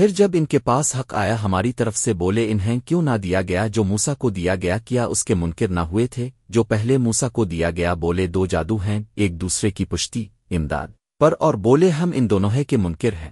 پھر جب ان کے پاس حق آیا ہماری طرف سے بولے انہیں کیوں نہ دیا گیا جو موسا کو دیا گیا کیا اس کے منکر نہ ہوئے تھے، جو پہلے موسا کو دیا گیا بولے دو جادو ہیں، ایک دوسرے کی پشتی، امداد۔ پر اور بولے ہم ان دونوں ہے کے منکر ہیں۔